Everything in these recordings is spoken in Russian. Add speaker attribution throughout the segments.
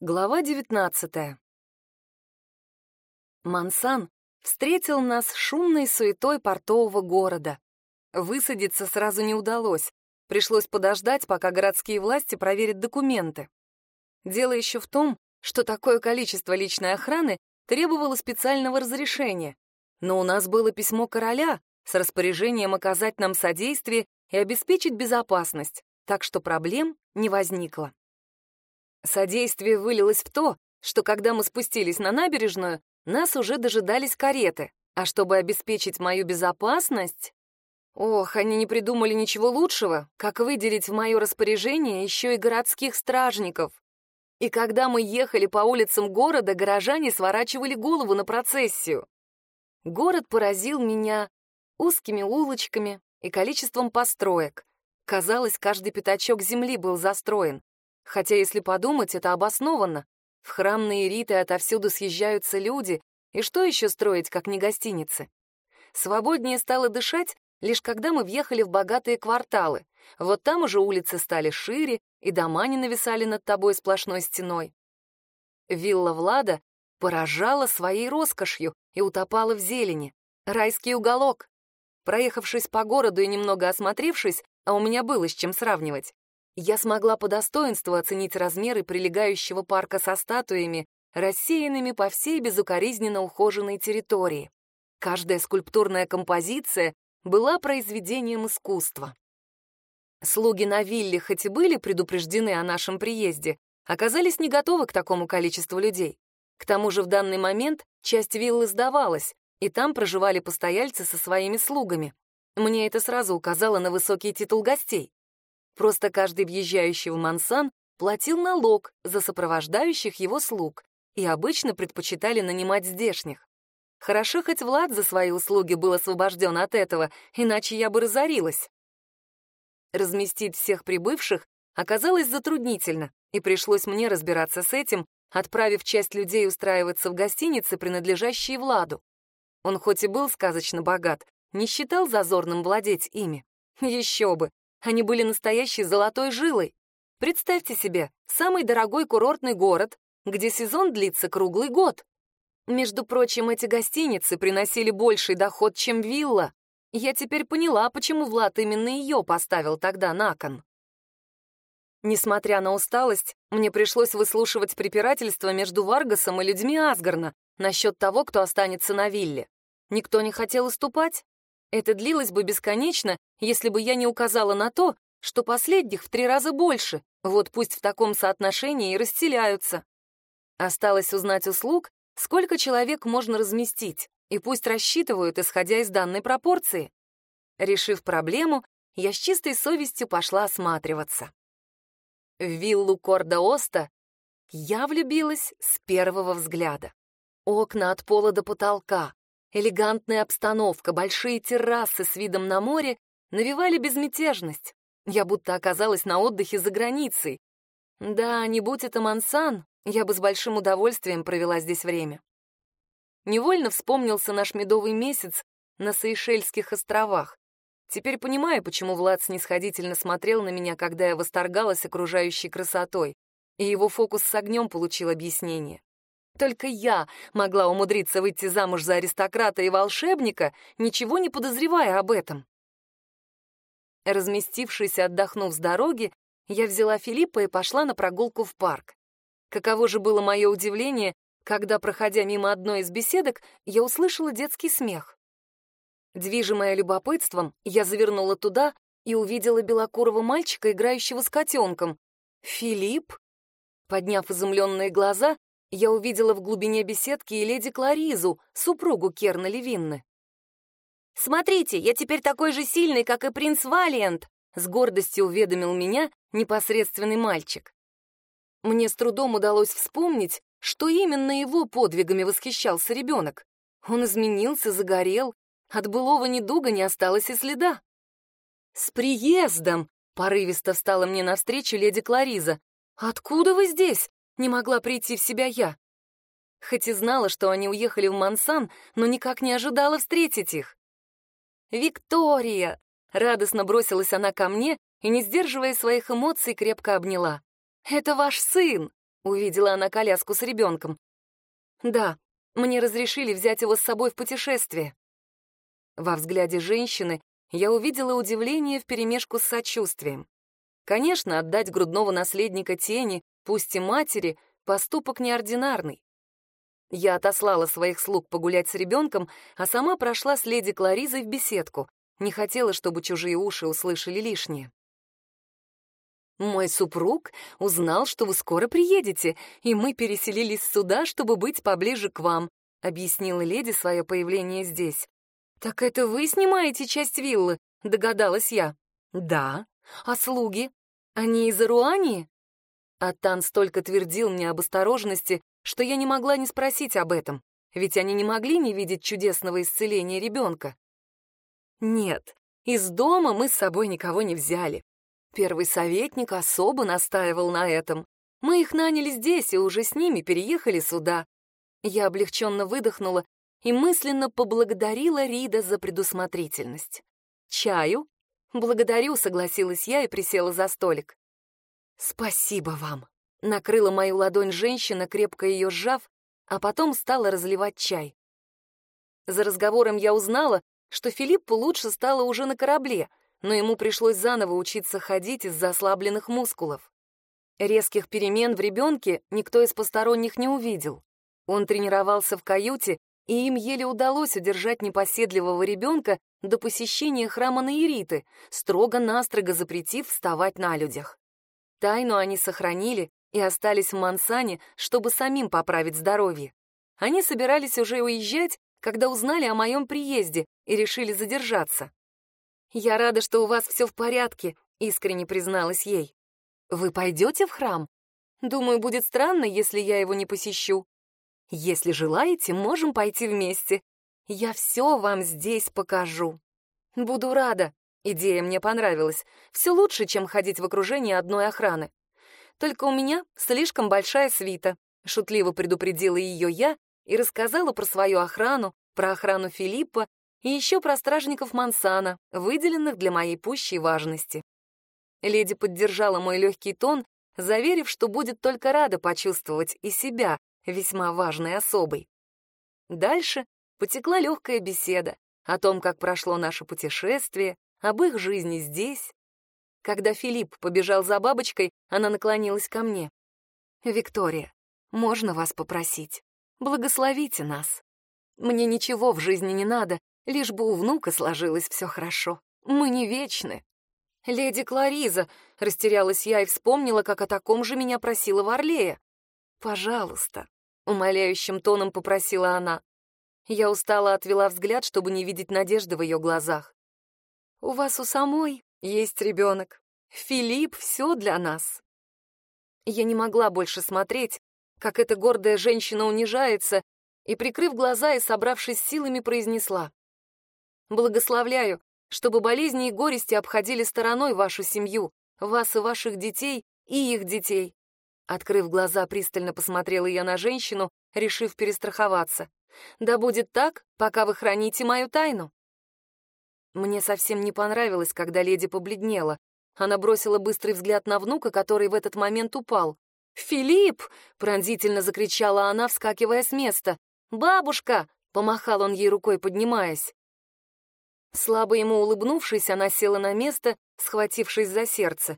Speaker 1: Глава 19 Мансан встретил нас шумной суетой портового города. Высадиться сразу не удалось. Пришлось подождать, пока городские власти проверят документы. Дело еще в том, что такое количество личной охраны требовало специального разрешения. Но у нас было письмо короля с распоряжением оказать нам содействие и обеспечить безопасность, так что проблем не возникло. Содействие вылилось в то, что когда мы спустились на набережную, нас уже дожидались кареты, а чтобы обеспечить мою безопасность... Ох, они не придумали ничего лучшего, как выделить в мое распоряжение еще и городских стражников. И когда мы ехали по улицам города, горожане сворачивали голову на процессию. Город поразил меня узкими улочками и количеством построек. Казалось, каждый пятачок земли был застроен. Хотя, если подумать, это обоснованно. В храм Наириты отовсюду съезжаются люди, и что еще строить, как не гостиницы? Свободнее стало дышать, лишь когда мы въехали в богатые кварталы. Вот там уже улицы стали шире, и дома не нависали над тобой сплошной стеной. Вилла Влада поражала своей роскошью и утопала в зелени. Райский уголок. Проехавшись по городу и немного осмотревшись, а у меня было с чем сравнивать, я смогла по достоинству оценить размеры прилегающего парка со статуями, рассеянными по всей безукоризненно ухоженной территории. Каждая скульптурная композиция была произведением искусства. Слуги на вилле, хоть и были предупреждены о нашем приезде, оказались не готовы к такому количеству людей. К тому же в данный момент часть виллы сдавалась, и там проживали постояльцы со своими слугами. Мне это сразу указало на высокий титул гостей. Просто каждый въезжающий в Мансан платил налог за сопровождающих его слуг и обычно предпочитали нанимать здешних. Хорошо, хоть Влад за свои услуги был освобожден от этого, иначе я бы разорилась. Разместить всех прибывших оказалось затруднительно, и пришлось мне разбираться с этим, отправив часть людей устраиваться в гостинице, принадлежащей Владу. Он хоть и был сказочно богат, не считал зазорным владеть ими. Еще бы, они были настоящей золотой жилой. Представьте себе, самый дорогой курортный город, где сезон длится круглый год. Между прочим, эти гостиницы приносили больший доход, чем вилла. Я теперь поняла, почему Влад именно ее поставил тогда на кон. Несмотря на усталость, мне пришлось выслушивать препирательства между Варгасом и людьми Асгарна насчет того, кто останется на вилле. Никто не хотел уступать, это длилось бы бесконечно, если бы я не указала на то, что последних в три раза больше, вот пусть в таком соотношении и расселяются. Осталось узнать услуг, сколько человек можно разместить, и пусть рассчитывают, исходя из данной пропорции. Решив проблему, я с чистой совестью пошла осматриваться. В виллу Корда-Оста я влюбилась с первого взгляда. Окна от пола до потолка, Элегантная обстановка, большие террасы с видом на море навевали безмятежность. Я будто оказалась на отдыхе за границей. Да, не будь это Мансан, я бы с большим удовольствием провела здесь время. Невольно вспомнился наш медовый месяц на Сейшельских островах. Теперь понимаю, почему Влад снисходительно смотрел на меня, когда я восторгалась окружающей красотой, и его фокус с огнем получил объяснение. Только я могла умудриться выйти замуж за аристократа и волшебника, ничего не подозревая об этом. Разместившись и отдохнув с дороги, я взяла Филиппа и пошла на прогулку в парк. Каково же было мое удивление, когда, проходя мимо одной из беседок, я услышала детский смех. Движимая любопытством, я завернула туда и увидела белокурого мальчика, играющего с котенком. «Филипп?» Подняв изумленные глаза, я увидела в глубине беседки и леди Кларизу, супругу Керна Левинны. «Смотрите, я теперь такой же сильный, как и принц Валиант», с гордостью уведомил меня непосредственный мальчик. Мне с трудом удалось вспомнить, что именно его подвигами восхищался ребенок. Он изменился, загорел, от былого недуга не осталось и следа. «С приездом!» — порывисто встала мне навстречу леди Клариза. «Откуда вы здесь? Не могла прийти в себя я. Хоть и знала, что они уехали в Мансан, но никак не ожидала встретить их. «Виктория!» — радостно бросилась она ко мне и, не сдерживая своих эмоций, крепко обняла. «Это ваш сын!» — Увидела она коляску с ребенком. Да, мне разрешили взять его с собой в путешествие. Во взгляде женщины я увидела удивление вперемешку с сочувствием. Конечно, отдать грудного наследника тени, пусть и матери, поступок неординарный. Я отослала своих слуг погулять с ребенком, а сама прошла с леди Кларизой в беседку. Не хотела, чтобы чужие уши услышали лишнее. «Мой супруг узнал, что вы скоро приедете, и мы переселились сюда, чтобы быть поближе к вам», — объяснила леди свое появление здесь. «Так это вы снимаете часть виллы?» — догадалась я. «Да. А слуги? Они из Ируании?» Аттан столько твердил мне об осторожности, что я не могла не спросить об этом, ведь они не могли не видеть чудесного исцеления ребенка. Нет, из дома мы с собой никого не взяли. Первый советник особо настаивал на этом. Мы их наняли здесь и уже с ними переехали сюда. Я облегченно выдохнула и мысленно поблагодарила Рида за предусмотрительность. «Чаю?» «Благодарю», — согласилась я и присела за столик. «Спасибо вам», — накрыла мою ладонь женщина, крепко ее сжав, а потом стала разливать чай. За разговором я узнала, что Филиппу лучше стало уже на корабле, но ему пришлось заново учиться ходить из-за ослабленных мускулов. Резких перемен в ребенке никто из посторонних не увидел. Он тренировался в каюте, и им еле удалось удержать непоседливого ребенка до посещения храма Наириты, строго-настрого запретив вставать на людях. Тайну они сохранили и остались в Мансане, чтобы самим поправить здоровье. Они собирались уже уезжать, когда узнали о моем приезде и решили задержаться. «Я рада, что у вас все в порядке», — искренне призналась ей. «Вы пойдете в храм? Думаю, будет странно, если я его не посещу. Если желаете, можем пойти вместе. Я все вам здесь покажу. Буду рада. Идея мне понравилась. Все лучше, чем ходить в окружении одной охраны. Только у меня слишком большая свита. Шутливо предупредила ее я и рассказала про свою охрану, про охрану Филиппа и еще про стражников Мансана, выделенных для моей пущей важности. Леди поддержала мой легкий тон, заверив, что будет только рада почувствовать и себя весьма важной особой. Дальше потекла легкая беседа о том, как прошло наше путешествие, об их жизни здесь. Когда Филипп побежал за бабочкой, она наклонилась ко мне. «Виктория, можно вас попросить? Благословите нас. Мне ничего в жизни не надо, Лишь бы у внука сложилось все хорошо. Мы не вечны. «Леди Клариза!» — растерялась я и вспомнила, как о таком же меня просила Варлея. «Пожалуйста!» — умоляющим тоном попросила она. Я устало отвела взгляд, чтобы не видеть надежды в ее глазах. «У вас у самой есть ребенок. Филипп — все для нас». Я не могла больше смотреть, как эта гордая женщина унижается, и, прикрыв глаза и собравшись силами, произнесла. Благословляю, чтобы болезни и горести обходили стороной вашу семью, вас и ваших детей, и их детей. Открыв глаза, пристально посмотрела я на женщину, решив перестраховаться. Да будет так, пока вы храните мою тайну. Мне совсем не понравилось, когда леди побледнела. Она бросила быстрый взгляд на внука, который в этот момент упал. «Филипп!» — пронзительно закричала она, вскакивая с места. «Бабушка!» — помахал он ей рукой, поднимаясь. Слабо ему улыбнувшись, она села на место, схватившись за сердце.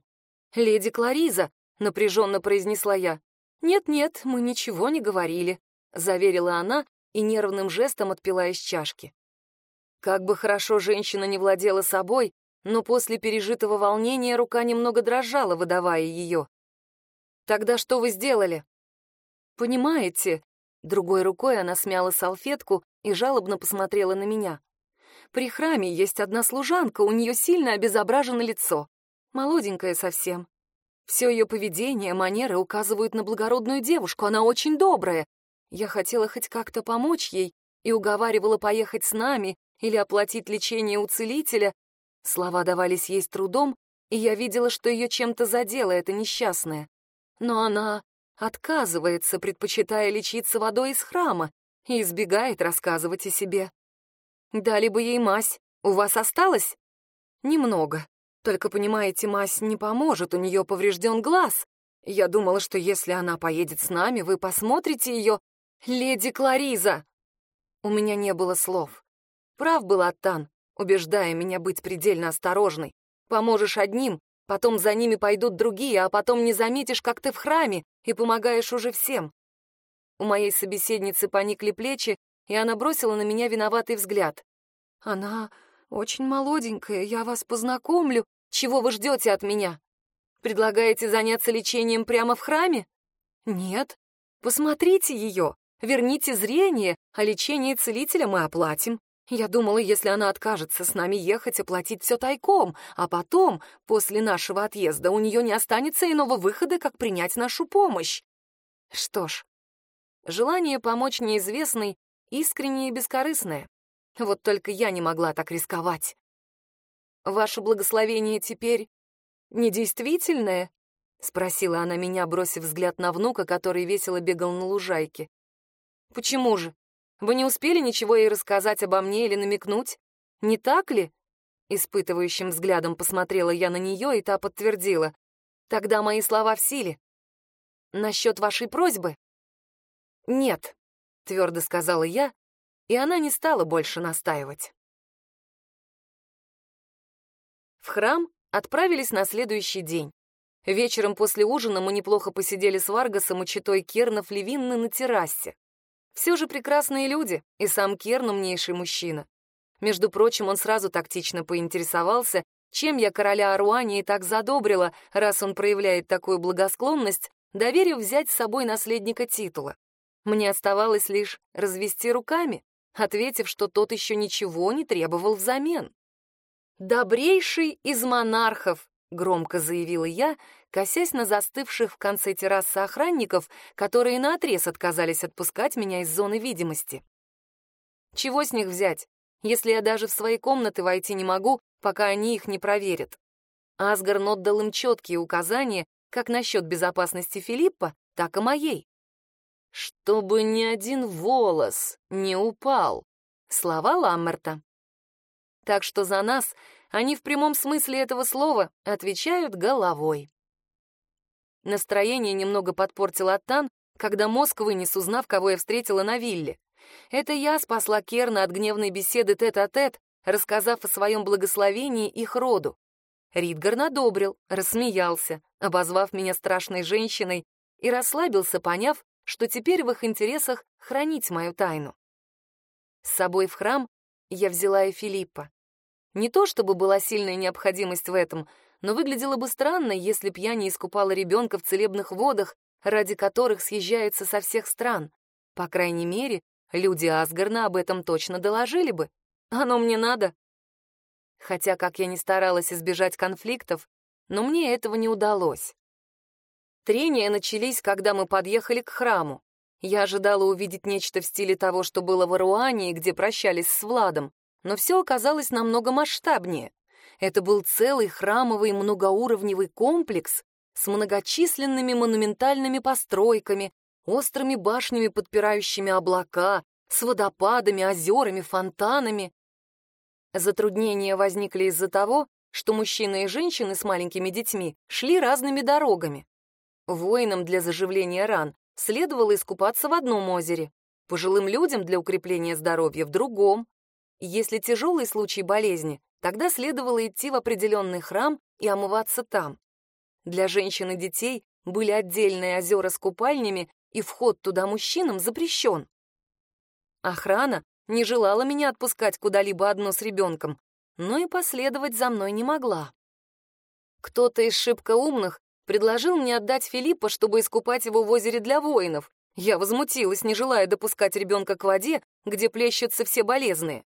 Speaker 1: «Леди Клариза», — напряженно произнесла я. «Нет-нет, мы ничего не говорили», — заверила она и нервным жестом отпила из чашки. Как бы хорошо женщина не владела собой, но после пережитого волнения рука немного дрожала, выдавая ее. «Тогда что вы сделали?» «Понимаете...» Другой рукой она смяла салфетку и жалобно посмотрела на меня. При храме есть одна служанка, у нее сильно обезображено лицо. Молоденькая совсем. Все ее поведение, манеры указывают на благородную девушку, она очень добрая. Я хотела хоть как-то помочь ей и уговаривала поехать с нами или оплатить лечение у целителя. Слова давались ей с трудом, и я видела, что ее чем-то задело эта несчастная. Но она отказывается, предпочитая лечиться водой из храма, и избегает рассказывать о себе. Дали бы ей мазь. У вас осталось? Немного. Только, понимаете, мазь не поможет, у нее поврежден глаз. Я думала, что если она поедет с нами, вы посмотрите ее. Леди Клариза!» У меня не было слов. Прав был Аттан, убеждая меня быть предельно осторожной. Поможешь одним, потом за ними пойдут другие, а потом не заметишь, как ты в храме, и помогаешь уже всем. У моей собеседницы поникли плечи, и она бросила на меня виноватый взгляд. «Она очень молоденькая, я вас познакомлю. Чего вы ждете от меня? Предлагаете заняться лечением прямо в храме? Нет. Посмотрите ее, верните зрение, а лечение целителя мы оплатим. Я думала, если она откажется с нами ехать, оплатить все тайком, а потом, после нашего отъезда, у нее не останется иного выхода, как принять нашу помощь. Что ж, желание помочь неизвестной искреннее и бескорыстное. Вот только я не могла так рисковать. Ваше благословение теперь недействительное? Спросила она меня, бросив взгляд на внука, который весело бегал на лужайке. Почему же? Вы не успели ничего ей рассказать обо мне или намекнуть? Не так ли?» Испытывающим взглядом посмотрела я на нее, и та подтвердила. «Тогда мои слова в силе. Насчет вашей просьбы?» «Нет», — твердо сказала я, и она не стала больше настаивать. В храм отправились на следующий день. Вечером после ужина мы неплохо посидели с Варгасом и читой Кернов Левинны на террасе. Все же прекрасные люди, и сам Керн умнейший мужчина. Между прочим, он сразу тактично поинтересовался, чем я короля Аруании так задобрила, раз он проявляет такую благосклонность, доверив взять с собой наследника титула. Мне оставалось лишь развести руками, ответив, что тот еще ничего не требовал взамен. «Добрейший из монархов», — громко заявила я, косясь на застывших в конце террасы охранников, которые наотрез отказались отпускать меня из зоны видимости. Чего с них взять, если я даже в свои комнаты войти не могу, пока они их не проверят? Асгарн отдал им четкие указания как насчет безопасности Филиппа, так и моей. «Чтобы ни один волос не упал», — слова Ламмерта. Так что за нас они в прямом смысле этого слова отвечают головой. Настроение немного подпортил Аттан, когда мозг вынес, узнав, кого я встретила на вилле. Это я спасла Керна от гневной беседы тет-а-тет, -тет, рассказав о своем благословении их роду. Ридгарн одобрил, рассмеялся, обозвав меня страшной женщиной, и расслабился, поняв, что теперь в их интересах хранить мою тайну. С собой в храм я взяла и Филиппа. Не то чтобы была сильная необходимость в этом, но выглядело бы странно, если б я не искупала ребенка в целебных водах, ради которых съезжаются со всех стран. По крайней мере, люди Асгарна об этом точно доложили бы. Оно мне надо. Хотя, как я ни старалась избежать конфликтов, но мне этого не удалось. Трения начались, когда мы подъехали к храму. Я ожидала увидеть нечто в стиле того, что было в Аруании, где прощались с Владом, но все оказалось намного масштабнее. Это был целый храмовый многоуровневый комплекс с многочисленными монументальными постройками, острыми башнями, подпирающими облака, с водопадами, озерами, фонтанами. Затруднения возникли из-за того, что мужчины и женщины с маленькими детьми шли разными дорогами. Воинам для заживления ран следовало искупаться в одном озере, пожилым людям для укрепления здоровья в другом. Если тяжелый случай болезни, тогда следовало идти в определенный храм и омываться там. Для женщин и детей были отдельные озера с купальнями, и вход туда мужчинам запрещен. Охрана не желала меня отпускать куда-либо одну с ребенком, но и последовать за мной не могла. Кто-то из шибко умных предложил мне отдать Филиппа, чтобы искупать его в озере для воинов. Я возмутилась, не желая допускать ребенка к воде, где плещутся все болезные.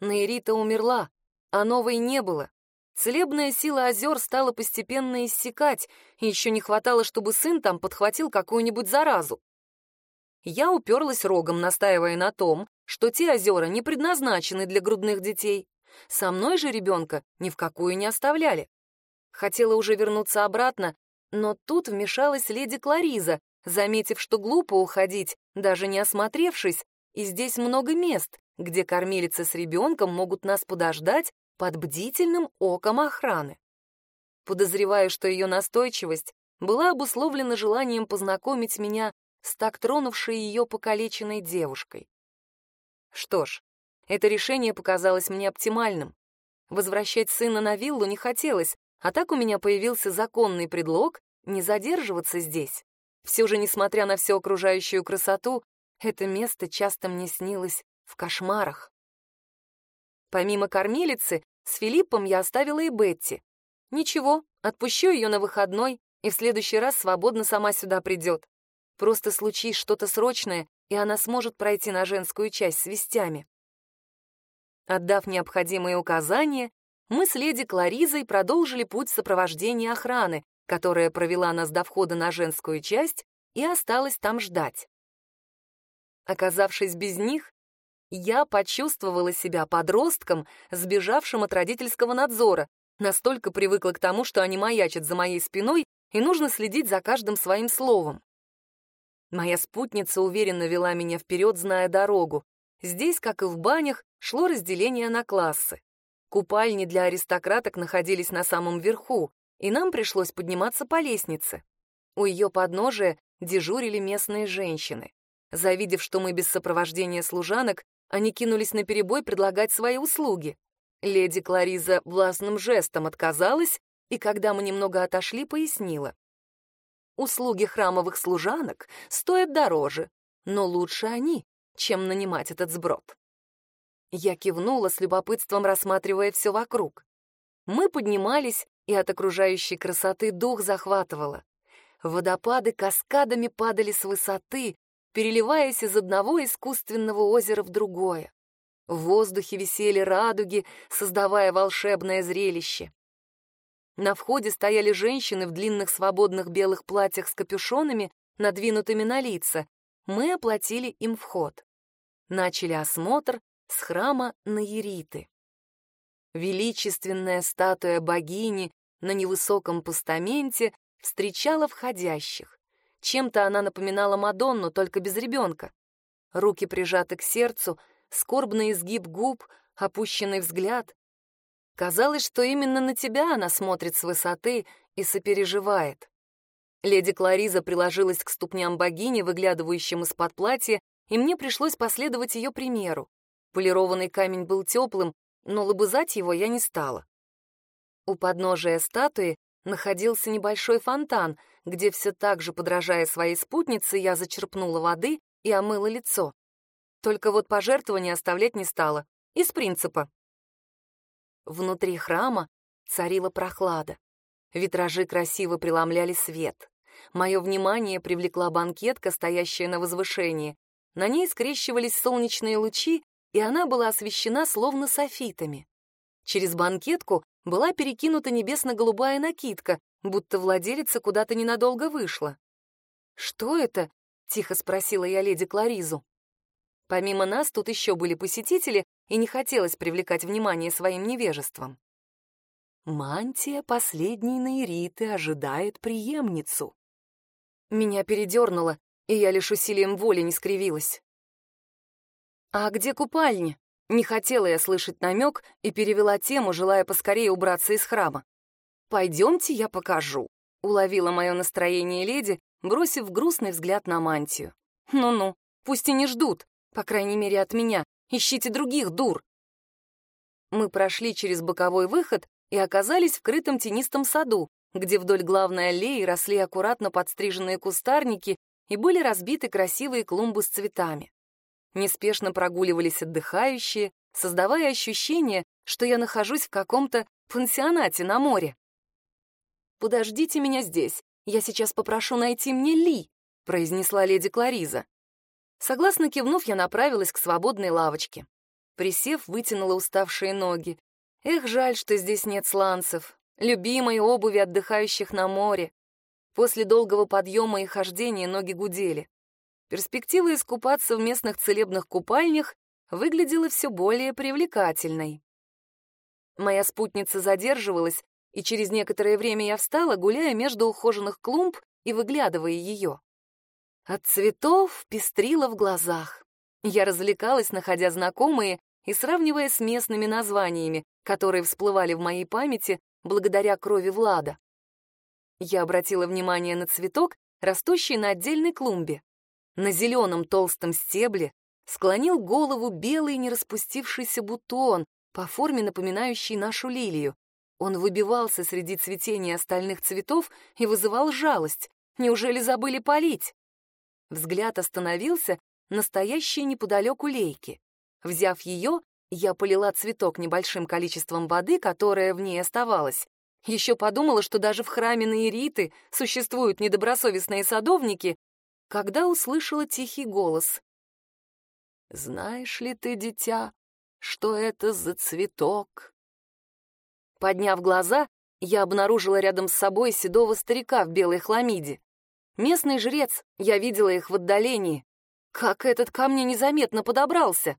Speaker 1: Нейрита умерла, а новой не было. Целебная сила озер стала постепенно иссякать, еще не хватало, чтобы сын там подхватил какую-нибудь заразу. Я уперлась рогом, настаивая на том, что те озера не предназначены для грудных детей. Со мной же ребенка ни в какую не оставляли. Хотела уже вернуться обратно, но тут вмешалась леди Клариза, заметив, что глупо уходить, даже не осмотревшись, и здесь много мест, где кормилица с ребенком могут нас подождать под бдительным оком охраны. Подозреваю, что ее настойчивость была обусловлена желанием познакомить меня с так тронувшей ее покалеченной девушкой. Что ж, это решение показалось мне оптимальным. Возвращать сына на виллу не хотелось, а так у меня появился законный предлог не задерживаться здесь. Все же, несмотря на всю окружающую красоту, это место часто мне снилось в кошмарах. Помимо кормилицы, с Филиппом я оставила и Бетти. Ничего, отпущу ее на выходной, и в следующий раз свободно сама сюда придет. Просто случись что-то срочное, и она сможет пройти на женскую часть с вестями. Отдав необходимые указания, мы с леди Кларизой продолжили путь сопровождения охраны, которая провела нас до входа на женскую часть и осталась там ждать. Оказавшись без них, я почувствовала себя подростком, сбежавшим от родительского надзора, настолько привыкла к тому, что они маячат за моей спиной, и нужно следить за каждым своим словом. Моя спутница уверенно вела меня вперед, зная дорогу. Здесь, как и в банях, шло разделение на классы. Купальни для аристократок находились на самом верху, и нам пришлось подниматься по лестнице. У ее подножия дежурили местные женщины. Завидев, что мы без сопровождения служанок, они кинулись на перебой предлагать свои услуги. Леди Клариза властным жестом отказалась, и когда мы немного отошли, пояснила. Услуги храмовых служанок стоят дороже, но лучше они, чем нанимать этот сброд. Я кивнула с любопытством, рассматривая все вокруг. Мы поднимались, и от окружающей красоты дух захватывало. Водопады каскадами падали с высоты, переливаясь из одного искусственного озера в другое. В воздухе висели радуги, создавая волшебное зрелище. На входе стояли женщины в длинных свободных белых платьях с капюшонами, надвинутыми на лица. Мы оплатили им вход. Начали осмотр с храма Наириты. Величественная статуя богини на невысоком постаменте встречала входящих. Чем-то она напоминала Мадонну, только без ребенка. Руки прижаты к сердцу, скорбный изгиб губ, опущенный взгляд. Казалось, что именно на тебя она смотрит с высоты и сопереживает. Леди Клариза приложилась к ступням богини, выглядывающим из-под платья, и мне пришлось последовать ее примеру. Полированный камень был теплым, но лобызать его я не стала. У подножия статуи находился небольшой фонтан, где все так же, подражая своей спутнице, я зачерпнула воды и омыла лицо. Только вот пожертвования оставлять не стала, из принципа. Внутри храма царила прохлада. Витражи красиво преломляли свет. Мое внимание привлекла банкетка, стоящая на возвышении. На ней скрещивались солнечные лучи, и она была освещена словно софитами. Через банкетку была перекинута небесно-голубая накидка, будто владелица куда-то ненадолго вышла. «Что это?» — тихо спросила я леди Кларизу. Помимо нас тут еще были посетители, и не хотелось привлекать внимание своим невежеством. Мантия последней Наириты ожидает преемницу. Меня передернуло, и я лишь усилием воли не скривилась. «А где купальня?» Не хотела я слышать намек и перевела тему, желая поскорее убраться из храма. «Пойдемте, я покажу», — уловила мое настроение леди, бросив грустный взгляд на мантию. «Ну-ну, пусть и не ждут, по крайней мере от меня, Ищите других дур!» Мы прошли через боковой выход и оказались в крытом тенистом саду, где вдоль главной аллеи росли аккуратно подстриженные кустарники и были разбиты красивые клумбы с цветами. Неспешно прогуливались отдыхающие, создавая ощущение, что я нахожусь в каком-то пансионате на море. «Подождите меня здесь, я сейчас попрошу найти мне Ли», произнесла леди Клариза. Согласно кивнув, я направилась к свободной лавочке. Присев, вытянула уставшие ноги. Эх, жаль, что здесь нет сланцев, любимой обуви отдыхающих на море. После долгого подъема и хождения ноги гудели. Перспектива искупаться в местных целебных купальнях выглядела все более привлекательной. Моя спутница задерживалась, и через некоторое время я встала, гуляя между ухоженных клумб и выглядывая ее. От цветов пестрило в глазах. Я развлекалась, находя знакомые и сравнивая с местными названиями, которые всплывали в моей памяти благодаря крови Влада. Я обратила внимание на цветок, растущий на отдельной клумбе. На зеленом толстом стебле склонил голову белый нераспустившийся бутон, по форме напоминающий нашу лилию. Он выбивался среди цветения остальных цветов и вызывал жалость. Неужели забыли полить? Взгляд остановился настоящей неподалеку лейки. Взяв ее, я полила цветок небольшим количеством воды, которое в ней оставалось. Еще подумала, что даже в храме Наириты существуют недобросовестные садовники, когда услышала тихий голос. «Знаешь ли ты, дитя, что это за цветок?» Подняв глаза, я обнаружила рядом с собой седого старика в белой хламиде. Местный жрец, я видела их в отдалении. Как этот ко мне незаметно подобрался?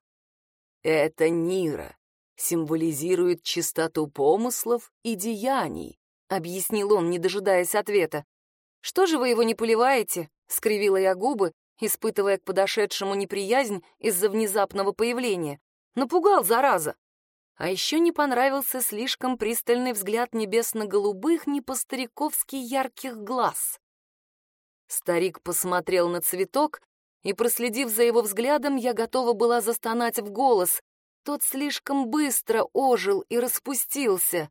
Speaker 1: Это Нира, символизирует чистоту помыслов и деяний, объяснил он, не дожидаясь ответа. Что же вы его не поливаете? Скривила я губы, испытывая к подошедшему неприязнь из-за внезапного появления. Напугал, зараза. А еще не понравился слишком пристальный взгляд небесно-голубых, не по-стариковски ярких глаз. Старик посмотрел на цветок, и, проследив за его взглядом, я готова была застонать в голос. Тот слишком быстро ожил и распустился.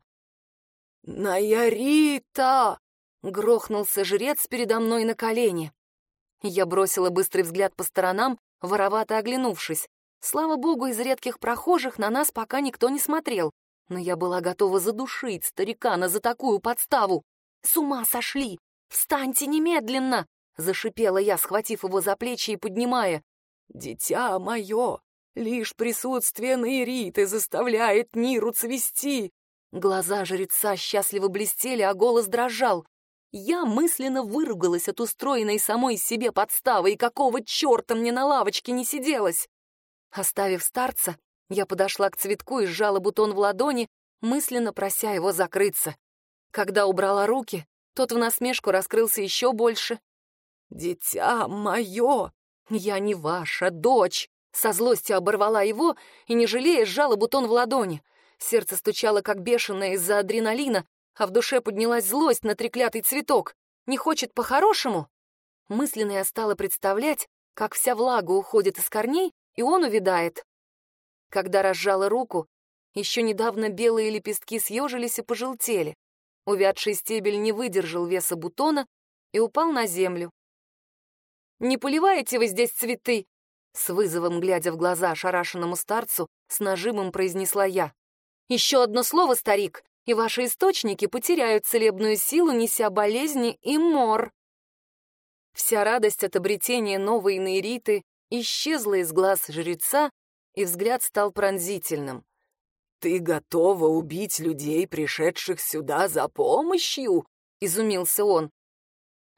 Speaker 1: «Наярита!» — грохнулся жрец передо мной на колени. Я бросила быстрый взгляд по сторонам, воровато оглянувшись. Слава богу, из редких прохожих на нас пока никто не смотрел, но я была готова задушить старикана за такую подставу. С ума сошли! «Встаньте немедленно!» — зашипела я, схватив его за плечи и поднимая. «Дитя мое, лишь присутствие Наириты заставляет Ниру цвести!» Глаза жреца счастливо блестели, а голос дрожал. Я мысленно выругалась от устроенной самой себе подставы, и какого черта мне на лавочке не сиделось. Оставив старца, я подошла к цветку и сжала бутон в ладони, мысленно прося его закрыться. Когда убрала руки, тот в насмешку раскрылся еще больше. «Дитя мое! Я не ваша дочь!» Со злостью оборвала его и, не жалея, сжала бутон в ладони. Сердце стучало, как бешеное из-за адреналина, а в душе поднялась злость на треклятый цветок. Не хочет по-хорошему? Мысленно я стала представлять, как вся влага уходит из корней, и он увядает. Когда разжала руку, еще недавно белые лепестки съежились и пожелтели. Увядший стебель не выдержал веса бутона и упал на землю. «Не поливаете вы здесь цветы?» С вызовом, глядя в глаза ошарашенному старцу, с нажимом произнесла я. «Еще одно слово, старик, и ваши источники потеряют целебную силу, неся болезни и мор». Вся радость от обретения новой нейриты исчезла из глаз жреца, и взгляд стал пронзительным. «Ты готова убить людей, пришедших сюда за помощью?» — изумился он.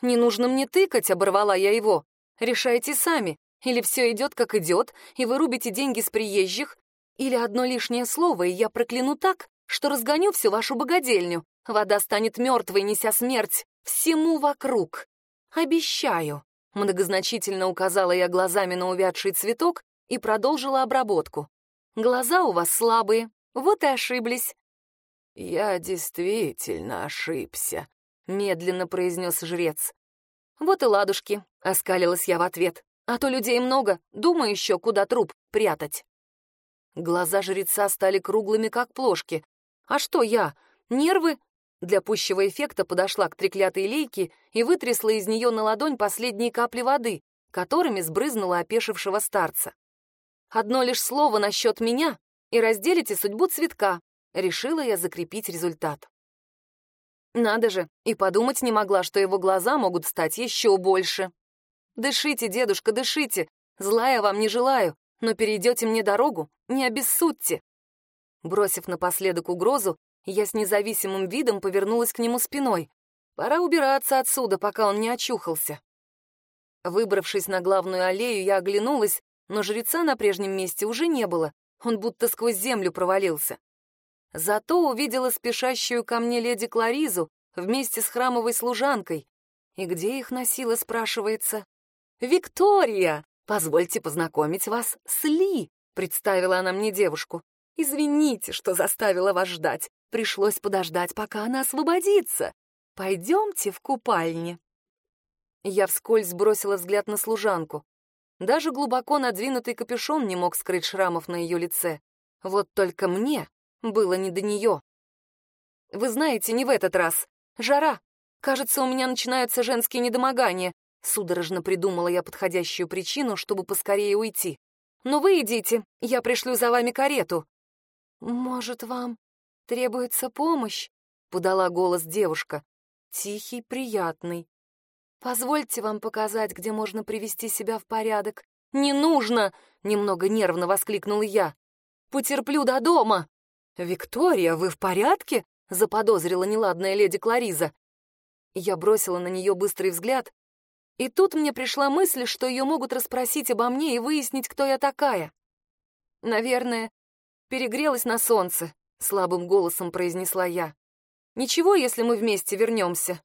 Speaker 1: «Не нужно мне тыкать», — оборвала я его. «Решайте сами. Или все идет, как идет, и вы рубите деньги с приезжих, или одно лишнее слово, и я прокляну так, что разгоню всю вашу богадельню. Вода станет мертвой, неся смерть всему вокруг. Обещаю». Многозначительно указала я глазами на увядший цветок и продолжила обработку. «Глаза у вас слабые, вот и ошиблись». «Я действительно ошибся», — медленно произнес жрец. «Вот и ладушки», — оскалилась я в ответ. «А то людей много, думаю еще, куда труп прятать». Глаза жреца стали круглыми, как плошки. «А что я? Нервы?» Для пущего эффекта подошла к треклятой лейке и вытрясла из нее на ладонь последние капли воды, которыми сбрызнула опешившего старца. Одно лишь слово насчет меня, и разделите судьбу цветка. Решила я закрепить результат. Надо же, и подумать не могла, что его глаза могут стать еще больше. Дышите, дедушка, дышите. Злая вам не желаю, но перейдете мне дорогу, не обессудьте. Бросив напоследок угрозу, я с независимым видом повернулась к нему спиной. Пора убираться отсюда, пока он не очухался. Выбравшись на главную аллею, я оглянулась, но жреца на прежнем месте уже не было. Он будто сквозь землю провалился. Зато увидела спешащую ко мне леди Кларизу вместе с храмовой служанкой. И где их носила, спрашивается? «Виктория! Позвольте познакомить вас с Ли!» — представила она мне девушку. «Извините, что заставила вас ждать. Пришлось подождать, пока она освободится. Пойдемте в купальне. Я вскользь бросила взгляд на служанку. Даже глубоко надвинутый капюшон не мог скрыть шрамов на ее лице. Вот только мне было не до нее. Вы знаете, не в этот раз. Жара. Кажется, у меня начинаются женские недомогания. Судорожно придумала я подходящую причину, чтобы поскорее уйти. Но вы идите, я пришлю за вами карету. Может, вам требуется помощь? Подала голос девушка. Тихий, приятный. Позвольте вам показать, где можно привести себя в порядок. Не нужно, немного нервно воскликнула я. Потерплю до дома. Виктория, вы в порядке? заподозрила неладная леди Клариза. Я бросила на нее быстрый взгляд, и тут мне пришла мысль, что ее могут расспросить обо мне и выяснить, кто я такая. Наверное, перегрелась на солнце, слабым голосом произнесла я. Ничего, если мы вместе вернемся.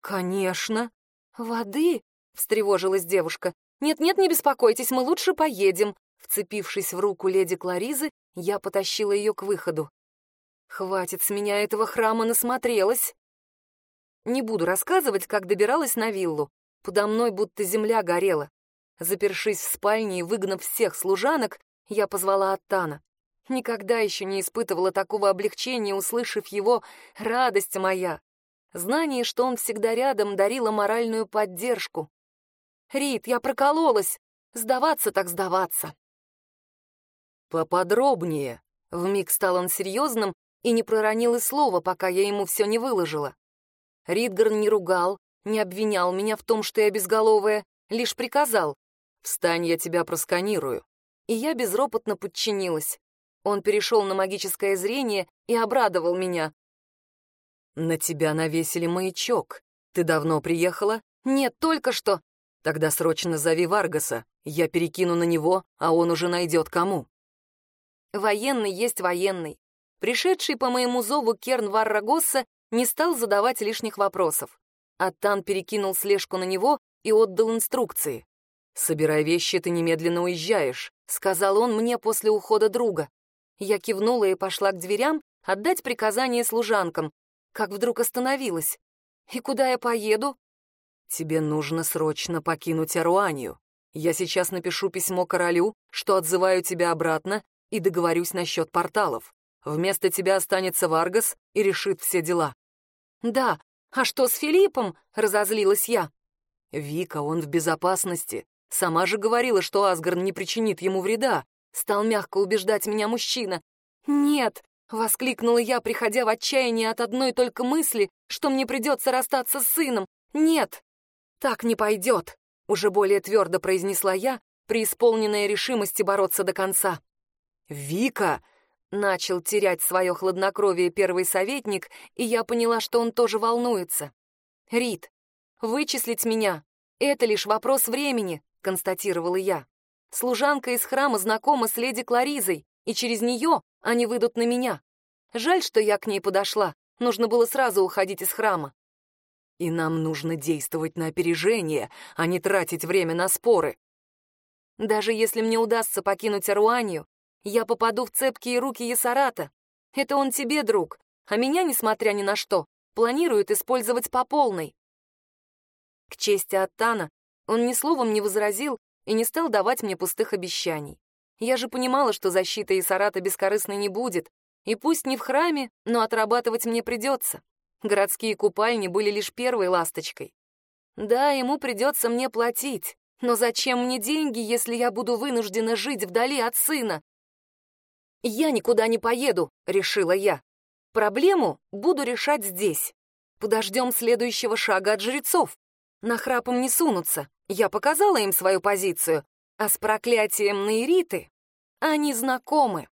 Speaker 1: Конечно, «Воды?» — встревожилась девушка. «Нет-нет, не беспокойтесь, мы лучше поедем». Вцепившись в руку леди Кларизы, я потащила ее к выходу. «Хватит с меня этого храма, насмотрелась!» Не буду рассказывать, как добиралась на виллу. Подо мной будто земля горела. Запершись в спальне и выгнав всех служанок, я позвала Аттана. Никогда еще не испытывала такого облегчения, услышав его «радость моя». Знание, что он всегда рядом, дарило моральную поддержку. «Рит, я прокололась! Сдаваться так сдаваться!» «Поподробнее!» — вмиг стал он серьезным и не проронил и слова, пока я ему все не выложила. Ридгарн не ругал, не обвинял меня в том, что я безголовая, лишь приказал «Встань, я тебя просканирую». И я безропотно подчинилась. Он перешел на магическое зрение и обрадовал меня. «На тебя навесили маячок. Ты давно приехала?» «Нет, только что». «Тогда срочно зови Варгаса. Я перекину на него, а он уже найдет кому». Военный есть военный. Пришедший по моему зову Керн Варрагосса не стал задавать лишних вопросов. Аттан перекинул слежку на него и отдал инструкции. «Собирай вещи, ты немедленно уезжаешь», — сказал он мне после ухода друга. Я кивнула и пошла к дверям отдать приказание служанкам, как вдруг остановилась. И куда я поеду? Тебе нужно срочно покинуть Аруанию. Я сейчас напишу письмо королю, что отзываю тебя обратно и договорюсь насчет порталов. Вместо тебя останется Варгас и решит все дела. Да, а что с Филиппом? Разозлилась я. Вика, он в безопасности. Сама же говорила, что Асгард не причинит ему вреда. Стал мягко убеждать меня мужчина. Нет, Воскликнула я, приходя в отчаяние от одной только мысли, что мне придется расстаться с сыном. «Нет, так не пойдет», — уже более твердо произнесла я, преисполненная решимости бороться до конца. «Вика!» — начал терять свое хладнокровие первый советник, и я поняла, что он тоже волнуется. «Рит, вычислить меня — это лишь вопрос времени», — констатировала я. «Служанка из храма знакома с леди Кларизой, и через нее они выйдут на меня. Жаль, что я к ней подошла. Нужно было сразу уходить из храма. И нам нужно действовать на опережение, а не тратить время на споры. Даже если мне удастся покинуть Аруанию, я попаду в цепкие руки Есарата. Это он тебе, друг, а меня, несмотря ни на что, планирует использовать по полной. К чести Аттана, он ни словом не возразил и не стал давать мне пустых обещаний. Я же понимала, что защита Исарата бескорыстной не будет, и пусть не в храме, но отрабатывать мне придется. Городские купальни были лишь первой ласточкой. Да, ему придется мне платить, но зачем мне деньги, если я буду вынуждена жить вдали от сына? Я никуда не поеду, решила я. Проблему буду решать здесь. Подождем следующего шага от жрецов. На храпом не сунутся. Я показала им свою позицию, а с проклятием Нейриты они знакомы.